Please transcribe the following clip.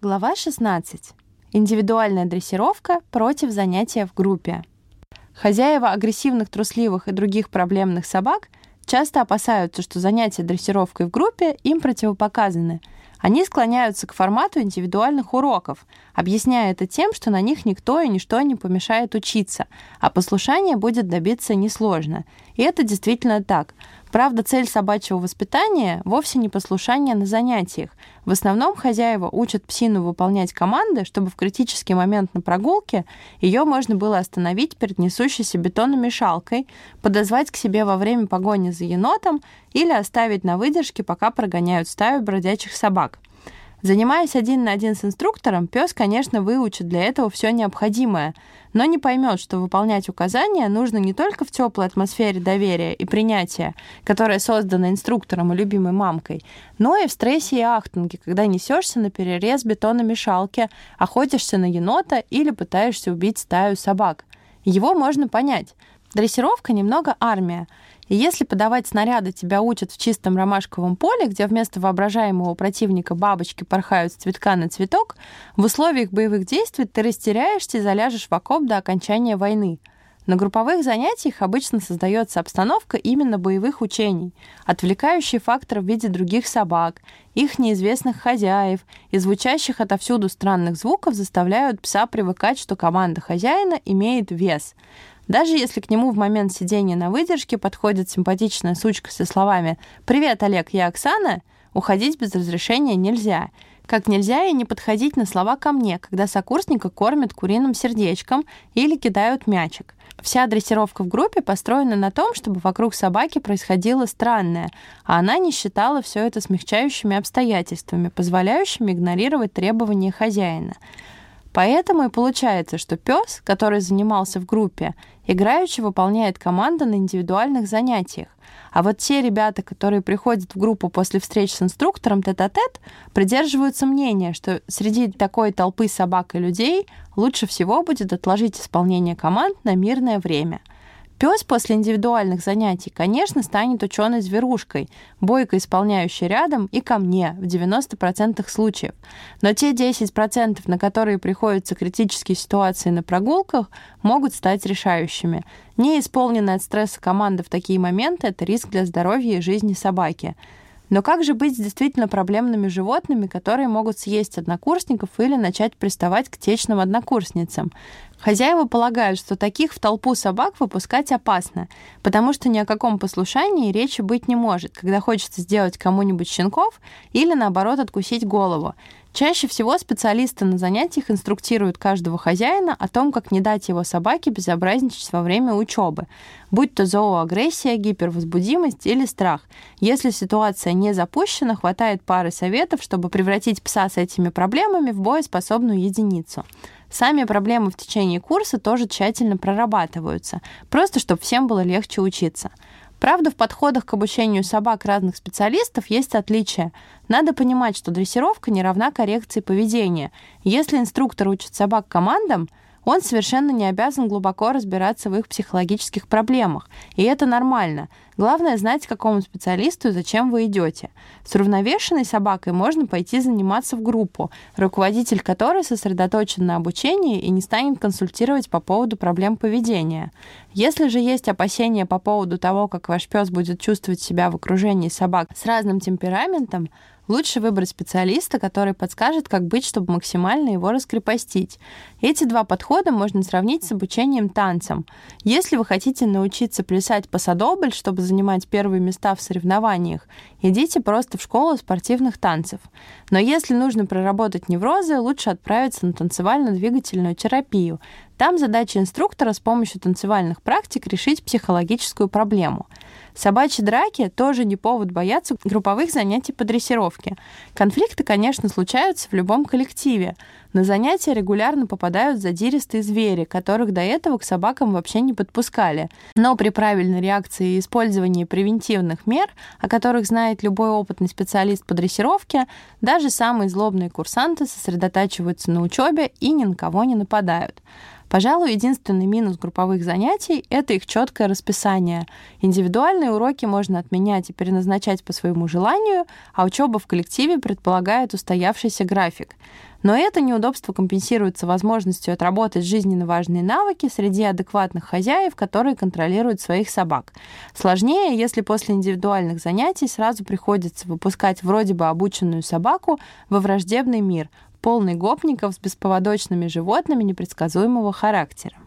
Глава 16. Индивидуальная дрессировка против занятия в группе. Хозяева агрессивных, трусливых и других проблемных собак часто опасаются, что занятия дрессировкой в группе им противопоказаны. Они склоняются к формату индивидуальных уроков, объясняя это тем, что на них никто и ничто не помешает учиться, а послушание будет добиться несложно. И это действительно так. Правда, цель собачьего воспитания вовсе не послушание на занятиях. В основном хозяева учат псину выполнять команды, чтобы в критический момент на прогулке ее можно было остановить перед несущейся бетономешалкой, подозвать к себе во время погони за енотом или оставить на выдержке, пока прогоняют стаю бродячих собак. Занимаясь один на один с инструктором, пес, конечно, выучит для этого все необходимое, но не поймет, что выполнять указания нужно не только в теплой атмосфере доверия и принятия, которая создана инструктором и любимой мамкой, но и в стрессе и ахтунге, когда несешься на перерез бетономешалки, охотишься на енота или пытаешься убить стаю собак. Его можно понять. Дрессировка немного армия. И если подавать снаряды тебя учат в чистом ромашковом поле, где вместо воображаемого противника бабочки порхают с цветка на цветок, в условиях боевых действий ты растеряешься и заляжешь в окоп до окончания войны. На групповых занятиях обычно создается обстановка именно боевых учений, отвлекающий фактор в виде других собак, их неизвестных хозяев и звучащих отовсюду странных звуков заставляют пса привыкать, что команда хозяина имеет вес. Даже если к нему в момент сидения на выдержке подходит симпатичная сучка со словами «Привет, Олег, я Оксана», уходить без разрешения нельзя. Как нельзя и не подходить на слова ко мне, когда сокурсника кормят куриным сердечком или кидают мячик. Вся дрессировка в группе построена на том, чтобы вокруг собаки происходило странное, а она не считала все это смягчающими обстоятельствами, позволяющими игнорировать требования хозяина. Поэтому и получается, что пес, который занимался в группе, играючи выполняет команды на индивидуальных занятиях. А вот те ребята, которые приходят в группу после встреч с инструктором тет-а-тет, придерживаются мнения, что среди такой толпы собак и людей лучше всего будет отложить исполнение команд на мирное время – Пес после индивидуальных занятий, конечно, станет ученой-зверушкой, бойко исполняющей рядом и ко мне в 90% случаев. Но те 10%, на которые приходятся критические ситуации на прогулках, могут стать решающими. Неисполненная от стресса команда в такие моменты – это риск для здоровья и жизни собаки. Но как же быть с действительно проблемными животными, которые могут съесть однокурсников или начать приставать к течным однокурсницам? Хозяева полагают, что таких в толпу собак выпускать опасно, потому что ни о каком послушании речи быть не может, когда хочется сделать кому-нибудь щенков или, наоборот, откусить голову. Чаще всего специалисты на занятиях инструктируют каждого хозяина о том, как не дать его собаке безобразничать во время учебы, будь то зооагрессия, гипервозбудимость или страх. Если ситуация не запущена, хватает пары советов, чтобы превратить пса с этими проблемами в боеспособную единицу. Сами проблемы в течение курса тоже тщательно прорабатываются, просто чтобы всем было легче учиться. Правда, в подходах к обучению собак разных специалистов есть отличия. Надо понимать, что дрессировка не равна коррекции поведения. Если инструктор учит собак командам, он совершенно не обязан глубоко разбираться в их психологических проблемах. И это нормально. Главное знать, к какому специалисту и зачем вы идете. С уравновешенной собакой можно пойти заниматься в группу, руководитель которой сосредоточен на обучении и не станет консультировать по поводу проблем поведения. Если же есть опасения по поводу того, как ваш пес будет чувствовать себя в окружении собак с разным темпераментом, Лучше выбрать специалиста, который подскажет, как быть, чтобы максимально его раскрепостить. Эти два подхода можно сравнить с обучением танцам. Если вы хотите научиться плясать пасадобль, чтобы занимать первые места в соревнованиях, идите просто в школу спортивных танцев. Но если нужно проработать неврозы, лучше отправиться на танцевально-двигательную терапию. Там задача инструктора с помощью танцевальных практик решить психологическую проблему – Собачьи драки тоже не повод бояться групповых занятий по дрессировке. Конфликты, конечно, случаются в любом коллективе. На занятия регулярно попадают задиристые звери, которых до этого к собакам вообще не подпускали. Но при правильной реакции и использовании превентивных мер, о которых знает любой опытный специалист по дрессировке, даже самые злобные курсанты сосредотачиваются на учебе и ни на кого не нападают. Пожалуй, единственный минус групповых занятий — это их четкое расписание. Индивидуальные уроки можно отменять и переназначать по своему желанию, а учеба в коллективе предполагает устоявшийся график. Но это неудобство компенсируется возможностью отработать жизненно важные навыки среди адекватных хозяев, которые контролируют своих собак. Сложнее, если после индивидуальных занятий сразу приходится выпускать вроде бы обученную собаку во враждебный мир, полный гопников с бесповодочными животными непредсказуемого характера.